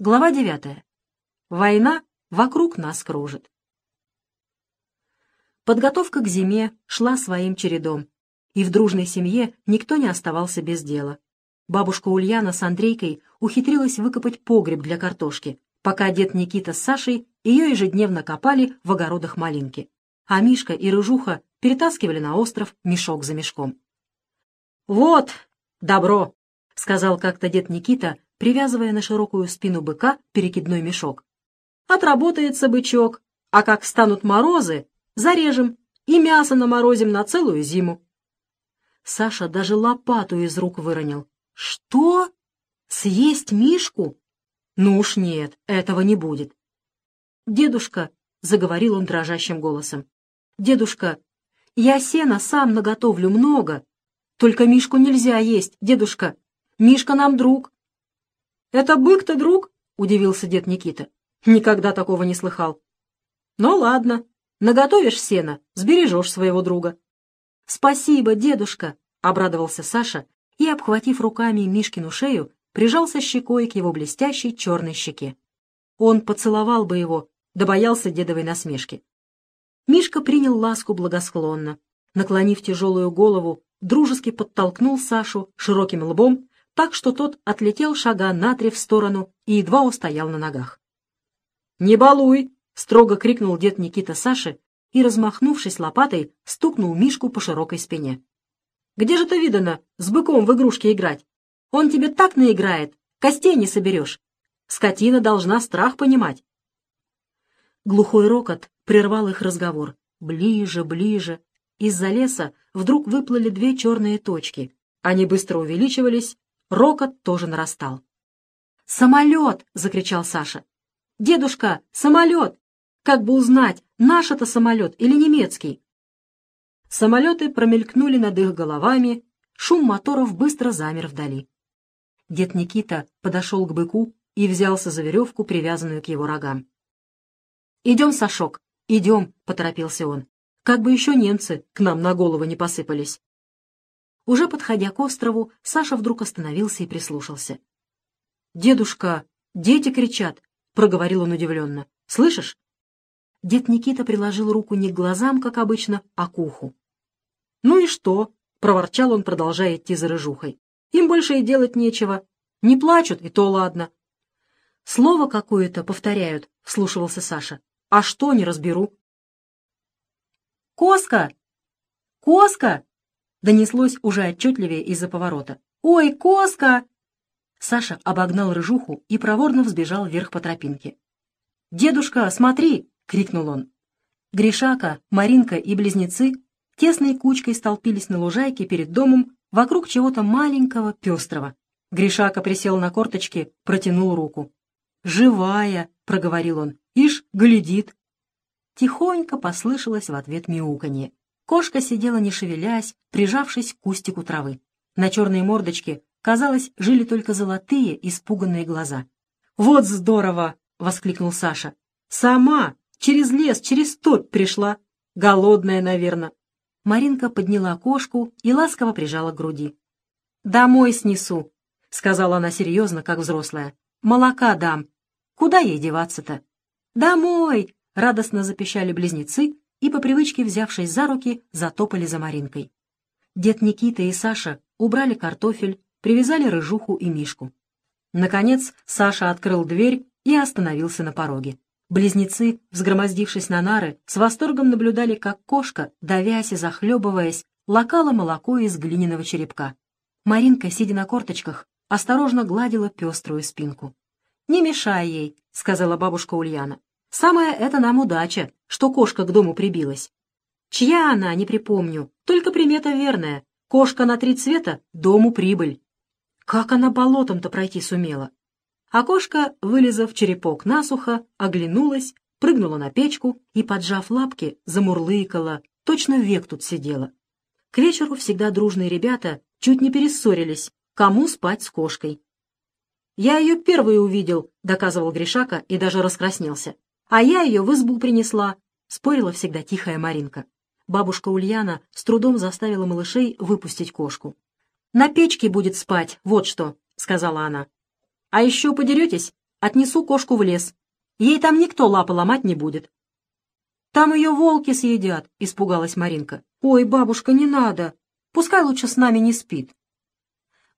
Глава девятая. Война вокруг нас кружит. Подготовка к зиме шла своим чередом, и в дружной семье никто не оставался без дела. Бабушка Ульяна с Андрейкой ухитрилась выкопать погреб для картошки, пока дед Никита с Сашей ее ежедневно копали в огородах малинки, а Мишка и Рыжуха перетаскивали на остров мешок за мешком. «Вот, добро!» — сказал как-то дед Никита, привязывая на широкую спину быка перекидной мешок. «Отработается бычок, а как станут морозы, зарежем и мясо наморозим на целую зиму». Саша даже лопату из рук выронил. «Что? Съесть Мишку? Ну уж нет, этого не будет». «Дедушка», — заговорил он дрожащим голосом, — «дедушка, я сена сам наготовлю много, только Мишку нельзя есть, дедушка. Мишка нам друг». «Это бык-то друг?» — удивился дед Никита. «Никогда такого не слыхал». «Ну ладно, наготовишь сена, сбережешь своего друга». «Спасибо, дедушка», — обрадовался Саша и, обхватив руками Мишкину шею, прижался щекой к его блестящей черной щеке. Он поцеловал бы его, да боялся дедовой насмешки. Мишка принял ласку благосклонно. Наклонив тяжелую голову, дружески подтолкнул Сашу широким лбом, так что тот отлетел шага на три в сторону и едва устоял на ногах. «Не балуй!» — строго крикнул дед Никита Саше и, размахнувшись лопатой, стукнул Мишку по широкой спине. «Где же ты видано с быком в игрушки играть? Он тебе так наиграет, костей не соберешь. Скотина должна страх понимать». Глухой рокот прервал их разговор. Ближе, ближе. Из-за леса вдруг выплыли две черные точки. Они быстро увеличивались, рокот тоже нарастал. «Самолет!» — закричал Саша. «Дедушка, самолет! Как бы узнать, наш это самолет или немецкий?» Самолеты промелькнули над их головами, шум моторов быстро замер вдали. Дед Никита подошел к быку и взялся за веревку, привязанную к его рогам. «Идем, Сашок, идем», — поторопился он. «Как бы еще немцы к нам на голову не посыпались». Уже подходя к острову, Саша вдруг остановился и прислушался. «Дедушка, дети кричат!» — проговорил он удивленно. «Слышишь?» Дед Никита приложил руку не к глазам, как обычно, а к уху. «Ну и что?» — проворчал он, продолжая идти за рыжухой. «Им больше и делать нечего. Не плачут, и то ладно». «Слово какое-то повторяют», — вслушивался Саша. «А что, не разберу». «Коска! Коска!» Донеслось уже отчетливее из-за поворота. «Ой, Коска!» Саша обогнал рыжуху и проворно взбежал вверх по тропинке. «Дедушка, смотри!» — крикнул он. Гришака, Маринка и близнецы тесной кучкой столпились на лужайке перед домом вокруг чего-то маленького, пестрого. Гришака присел на корточки, протянул руку. «Живая!» — проговорил он. «Ишь, глядит!» Тихонько послышалось в ответ мяуканье. Кошка сидела не шевелясь, прижавшись к кустику травы. На черной мордочке, казалось, жили только золотые, испуганные глаза. «Вот здорово!» — воскликнул Саша. «Сама! Через лес, через топь пришла! Голодная, наверное!» Маринка подняла кошку и ласково прижала к груди. «Домой снесу», — сказала она серьезно, как взрослая. «Молока дам. Куда ей деваться-то?» «Домой!» — радостно запищали близнецы и, по привычке взявшись за руки, затопали за Маринкой. Дед Никита и Саша убрали картофель, привязали рыжуху и Мишку. Наконец Саша открыл дверь и остановился на пороге. Близнецы, взгромоздившись на нары, с восторгом наблюдали, как кошка, давясь и захлебываясь, лакала молоко из глиняного черепка. Маринка, сидя на корточках, осторожно гладила пеструю спинку. «Не мешай ей», — сказала бабушка Ульяна. Самое это нам удача, что кошка к дому прибилась. Чья она, не припомню, только примета верная. Кошка на три цвета — дому прибыль. Как она болотом-то пройти сумела? А кошка, вылезав черепок насухо, оглянулась, прыгнула на печку и, поджав лапки, замурлыкала, точно век тут сидела. К вечеру всегда дружные ребята чуть не перессорились, кому спать с кошкой. «Я ее первый увидел», — доказывал Гришака и даже раскраснелся. А я ее в избу принесла, — спорила всегда тихая Маринка. Бабушка Ульяна с трудом заставила малышей выпустить кошку. «На печке будет спать, вот что», — сказала она. «А еще подеретесь, отнесу кошку в лес. Ей там никто лапы ломать не будет». «Там ее волки съедят», — испугалась Маринка. «Ой, бабушка, не надо. Пускай лучше с нами не спит».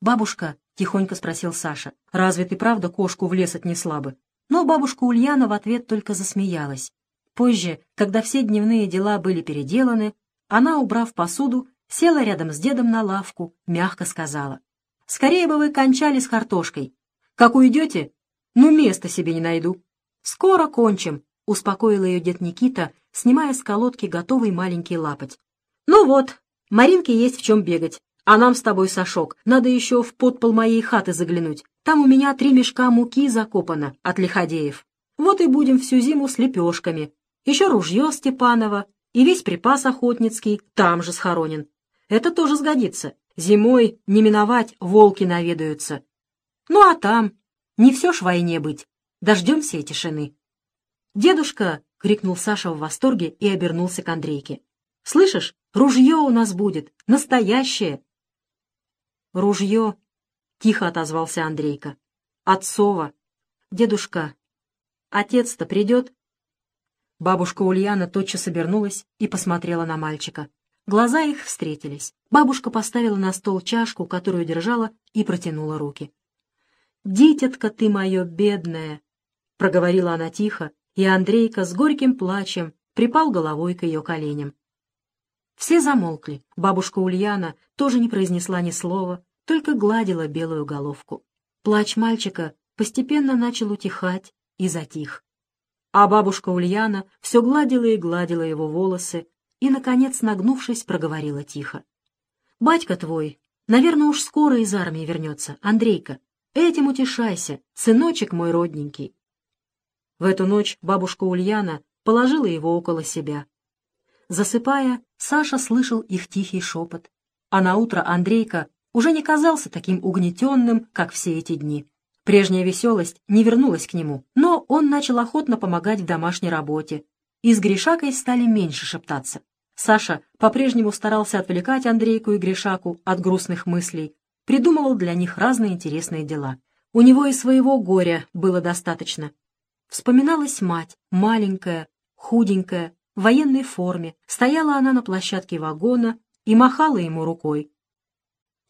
«Бабушка», — тихонько спросил Саша, — «разве ты правда кошку в лес отнесла бы?» Но бабушка Ульяна в ответ только засмеялась. Позже, когда все дневные дела были переделаны, она, убрав посуду, села рядом с дедом на лавку, мягко сказала. «Скорее бы вы кончали с картошкой. Как уйдете? Ну, места себе не найду. Скоро кончим», — успокоил ее дед Никита, снимая с колодки готовый маленький лапоть. «Ну вот, Маринке есть в чем бегать. А нам с тобой, Сашок, надо еще в подпол моей хаты заглянуть. Там у меня три мешка муки закопано от лиходеев. Вот и будем всю зиму с лепешками. Еще ружье Степанова и весь припас охотницкий там же схоронен. Это тоже сгодится. Зимой не миновать волки наведаются. Ну а там не все ж войне быть. Дождемся и тишины. «Дедушка!» — крикнул Саша в восторге и обернулся к Андрейке. «Слышишь, ружье у нас будет, настоящее!» «Ружье!» — тихо отозвался Андрейка. «Отцова! Дедушка, отец-то придет?» Бабушка Ульяна тотчас обернулась и посмотрела на мальчика. Глаза их встретились. Бабушка поставила на стол чашку, которую держала, и протянула руки. «Дитятка ты мое бедное!» — проговорила она тихо, и Андрейка с горьким плачем припал головой к ее коленям. Все замолкли. Бабушка Ульяна тоже не произнесла ни слова, только гладила белую головку. Плач мальчика постепенно начал утихать и затих. А бабушка Ульяна все гладила и гладила его волосы и, наконец, нагнувшись, проговорила тихо. «Батька твой, наверное, уж скоро из армии вернется, Андрейка. Этим утешайся, сыночек мой родненький». В эту ночь бабушка Ульяна положила его около себя. Засыпая, Саша слышал их тихий шепот, а наутро Андрейка уже не казался таким угнетенным, как все эти дни. Прежняя веселость не вернулась к нему, но он начал охотно помогать в домашней работе, и с Гришакой стали меньше шептаться. Саша по-прежнему старался отвлекать Андрейку и Гришаку от грустных мыслей, придумывал для них разные интересные дела. У него и своего горя было достаточно. Вспоминалась мать, маленькая, худенькая, в военной форме. Стояла она на площадке вагона и махала ему рукой.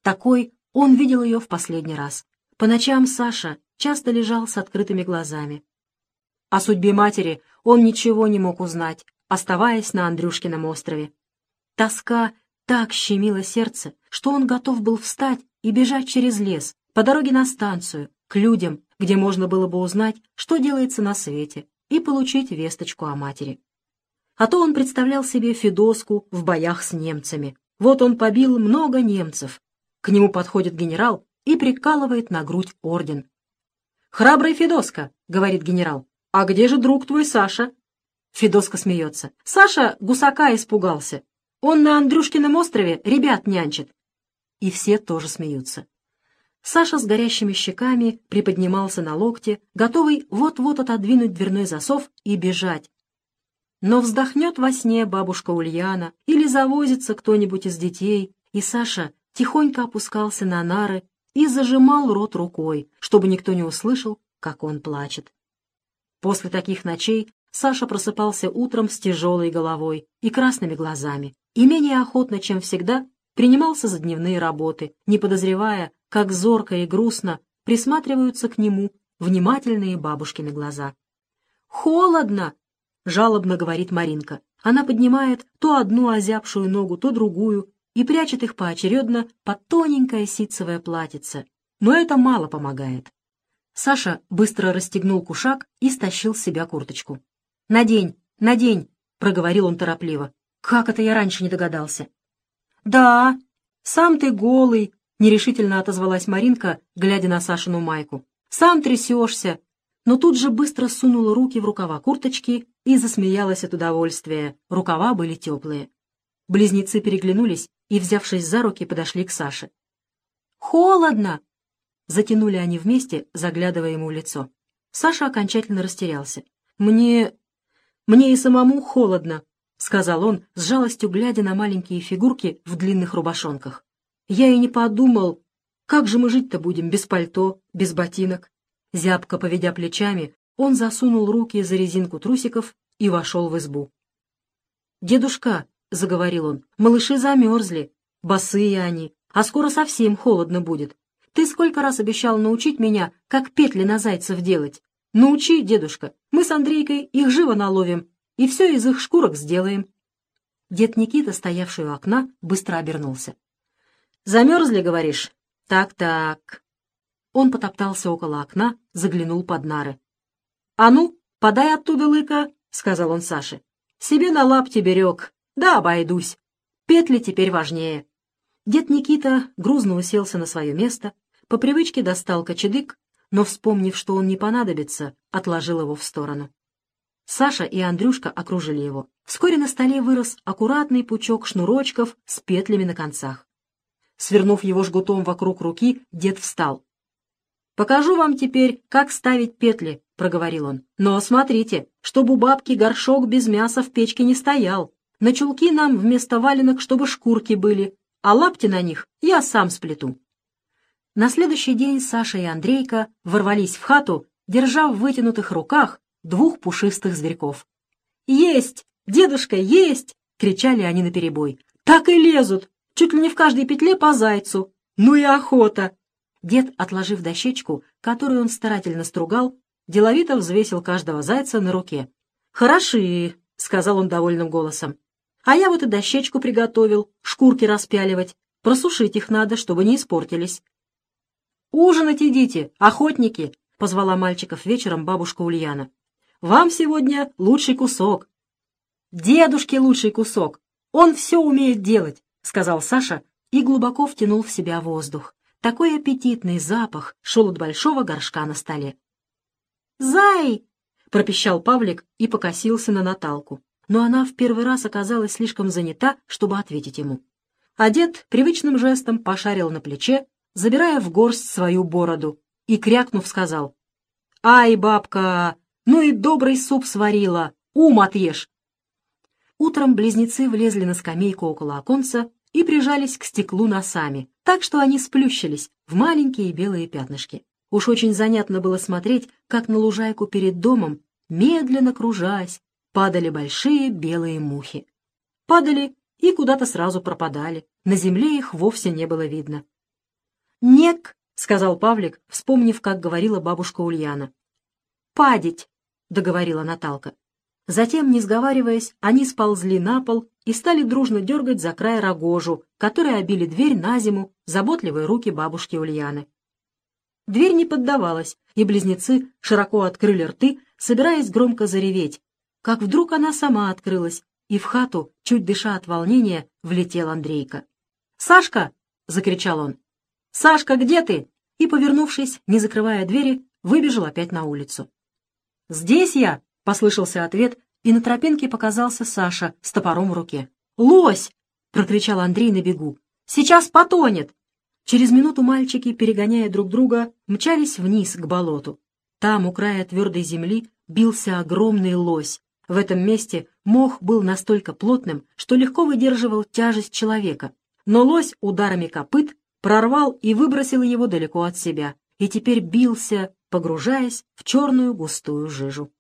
Такой он видел ее в последний раз. По ночам Саша часто лежал с открытыми глазами. О судьбе матери он ничего не мог узнать, оставаясь на Андрюшкином острове. Тоска так щемила сердце, что он готов был встать и бежать через лес, по дороге на станцию, к людям, где можно было бы узнать, что делается на свете, и получить весточку о матери. А то он представлял себе Федоску в боях с немцами. Вот он побил много немцев, к нему подходит генерал и прикалывает на грудь орден. «Храбрый Федоска», — говорит генерал, — «а где же друг твой Саша?» Федоска смеется. «Саша гусака испугался. Он на Андрюшкином острове ребят нянчит». И все тоже смеются. Саша с горящими щеками приподнимался на локте, готовый вот-вот отодвинуть дверной засов и бежать. Но вздохнет во сне бабушка Ульяна или завозится кто-нибудь из детей, и Саша тихонько опускался на нары и зажимал рот рукой, чтобы никто не услышал, как он плачет. После таких ночей Саша просыпался утром с тяжелой головой и красными глазами, и менее охотно, чем всегда, принимался за дневные работы, не подозревая, как зорко и грустно присматриваются к нему внимательные бабушкины глаза. «Холодно!» — жалобно говорит Маринка. Она поднимает то одну озябшую ногу, то другую, и прячет их поочередно под тоненькое ситцевое платьице. Но это мало помогает. Саша быстро расстегнул кушак и стащил с себя курточку. «Надень, надень!» — проговорил он торопливо. «Как это я раньше не догадался?» «Да, сам ты голый!» — нерешительно отозвалась Маринка, глядя на Сашину майку. «Сам трясешься!» Но тут же быстро сунула руки в рукава курточки и засмеялась от удовольствия. Рукава были теплые. Близнецы переглянулись и, взявшись за руки, подошли к Саше. «Холодно!» Затянули они вместе, заглядывая ему в лицо. Саша окончательно растерялся. «Мне... мне и самому холодно», — сказал он, с жалостью глядя на маленькие фигурки в длинных рубашонках. «Я и не подумал, как же мы жить-то будем без пальто, без ботинок?» Зябко поведя плечами, он засунул руки за резинку трусиков и вошел в избу. «Дедушка», — заговорил он, — «малыши замерзли, босые они, а скоро совсем холодно будет. Ты сколько раз обещал научить меня, как петли на зайцев делать? Научи, дедушка, мы с Андрейкой их живо наловим и все из их шкурок сделаем». Дед Никита, стоявший у окна, быстро обернулся. «Замерзли, говоришь? Так-так». Он потоптался около окна, заглянул под нары. «А ну, подай оттуда лыка», — сказал он Саше. «Себе на лапте берег. Да, обойдусь. Петли теперь важнее». Дед Никита грузно уселся на свое место, по привычке достал кочедык, но, вспомнив, что он не понадобится, отложил его в сторону. Саша и Андрюшка окружили его. Вскоре на столе вырос аккуратный пучок шнурочков с петлями на концах. Свернув его жгутом вокруг руки, дед встал. «Покажу вам теперь, как ставить петли», — проговорил он. «Но смотрите, чтобы у бабки горшок без мяса в печке не стоял. На чулки нам вместо валенок, чтобы шкурки были, а лапти на них я сам сплету». На следующий день Саша и Андрейка ворвались в хату, держа в вытянутых руках двух пушистых зверьков. «Есть! Дедушка, есть!» — кричали они наперебой. «Так и лезут! Чуть ли не в каждой петле по зайцу! Ну и охота!» Дед, отложив дощечку, которую он старательно стругал, деловито взвесил каждого зайца на руке. «Хороши!» — сказал он довольным голосом. «А я вот и дощечку приготовил, шкурки распяливать. Просушить их надо, чтобы не испортились». «Ужинать идите, охотники!» — позвала мальчиков вечером бабушка Ульяна. Вам сегодня лучший кусок». «Дедушке лучший кусок. Он все умеет делать», — сказал Саша и глубоко втянул в себя воздух. Такой аппетитный запах шел от большого горшка на столе. «Зай!» — пропищал Павлик и покосился на Наталку. Но она в первый раз оказалась слишком занята, чтобы ответить ему. А дед привычным жестом пошарил на плече, забирая в горсть свою бороду, и, крякнув, сказал. «Ай, бабка, ну и добрый суп сварила, ум отъешь. Утром близнецы влезли на скамейку около оконца и прижались к стеклу носами, так что они сплющились в маленькие белые пятнышки. Уж очень занятно было смотреть, как на лужайку перед домом, медленно кружась, падали большие белые мухи. Падали и куда-то сразу пропадали, на земле их вовсе не было видно. «Нек», — сказал Павлик, вспомнив, как говорила бабушка Ульяна. «Падить». — договорила Наталка. Затем, не сговариваясь, они сползли на пол и стали дружно дергать за край рогожу, которой обили дверь на зиму заботливые руки бабушки Ульяны. Дверь не поддавалась, и близнецы широко открыли рты, собираясь громко зареветь, как вдруг она сама открылась, и в хату, чуть дыша от волнения, влетел Андрейка. «Сашка!» — закричал он. «Сашка, где ты?» И, повернувшись, не закрывая двери, выбежал опять на улицу. «Здесь я!» — послышался ответ, и на тропинке показался Саша с топором в руке. «Лось!» — прокричал Андрей на бегу. «Сейчас потонет!» Через минуту мальчики, перегоняя друг друга, мчались вниз к болоту. Там, у края твердой земли, бился огромный лось. В этом месте мох был настолько плотным, что легко выдерживал тяжесть человека. Но лось ударами копыт прорвал и выбросил его далеко от себя, и теперь бился, погружаясь в черную густую жижу.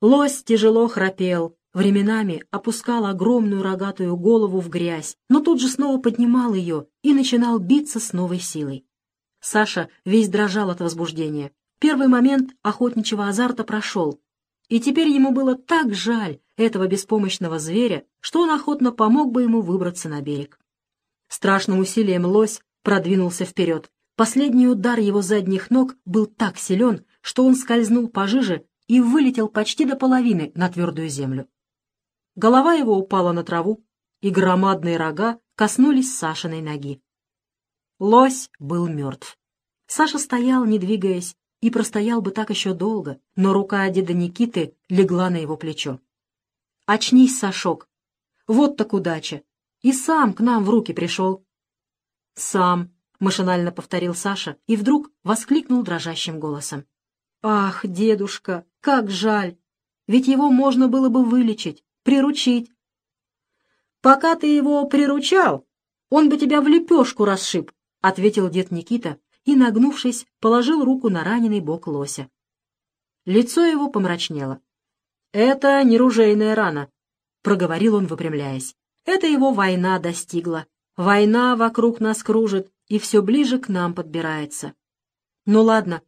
Лось тяжело храпел, временами опускал огромную рогатую голову в грязь, но тут же снова поднимал ее и начинал биться с новой силой. Саша весь дрожал от возбуждения. Первый момент охотничьего азарта прошел, и теперь ему было так жаль этого беспомощного зверя, что он охотно помог бы ему выбраться на берег. Страшным усилием лось продвинулся вперед. Последний удар его задних ног был так силен, что он скользнул пожиже и вылетел почти до половины на твердую землю. Голова его упала на траву, и громадные рога коснулись Сашиной ноги. Лось был мертв. Саша стоял, не двигаясь, и простоял бы так еще долго, но рука деда Никиты легла на его плечо. «Очнись, Сашок! Вот так удача! И сам к нам в руки пришел!» «Сам!» — машинально повторил Саша и вдруг воскликнул дрожащим голосом. «Ах, дедушка, как жаль! Ведь его можно было бы вылечить, приручить». «Пока ты его приручал, он бы тебя в лепешку расшиб», — ответил дед Никита и, нагнувшись, положил руку на раненый бок лося. Лицо его помрачнело. «Это не ружейная рана», — проговорил он, выпрямляясь. «Это его война достигла. Война вокруг нас кружит и все ближе к нам подбирается. Ну ладно,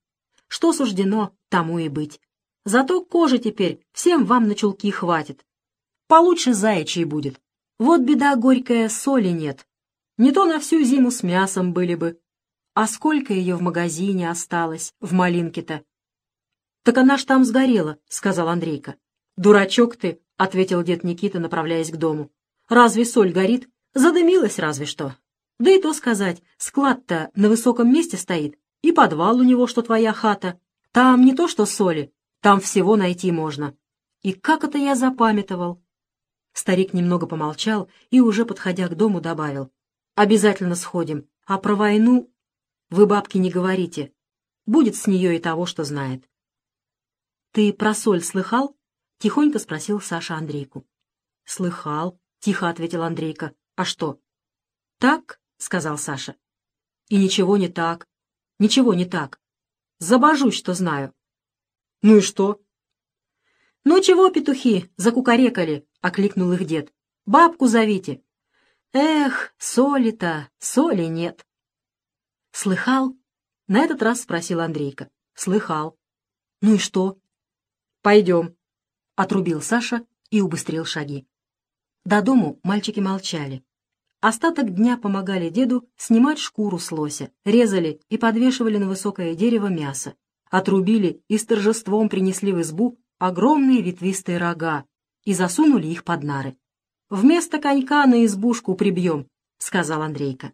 что суждено, тому и быть. Зато кожи теперь всем вам на чулки хватит. Получше заячий будет. Вот беда горькая, соли нет. Не то на всю зиму с мясом были бы. А сколько ее в магазине осталось, в малинке-то? — Так она ж там сгорела, — сказал Андрейка. — Дурачок ты, — ответил дед Никита, направляясь к дому. — Разве соль горит? Задымилась разве что. Да и то сказать, склад-то на высоком месте стоит, и подвал у него, что твоя хата. Там не то что соли, там всего найти можно. И как это я запамятовал? Старик немного помолчал и, уже подходя к дому, добавил. «Обязательно сходим. А про войну вы, бабки, не говорите. Будет с нее и того, что знает». «Ты про соль слыхал?» — тихонько спросил Саша Андрейку. «Слыхал», — тихо ответил Андрейка. «А что?» «Так», — сказал Саша. «И ничего не так. Ничего не так. Забожусь, что знаю». «Ну и что?» «Ну чего, петухи, закукарекали?» — окликнул их дед. «Бабку зовите». «Эх, соли-то, соли нет». «Слыхал?» — на этот раз спросил Андрейка. «Слыхал». «Ну и что?» «Пойдем», — отрубил Саша и убыстрил шаги. До дому мальчики молчали. Остаток дня помогали деду снимать шкуру с лося, резали и подвешивали на высокое дерево мясо. Отрубили и с торжеством принесли в избу огромные ветвистые рога и засунули их под нары. «Вместо конька на избушку прибьем», — сказал Андрейка.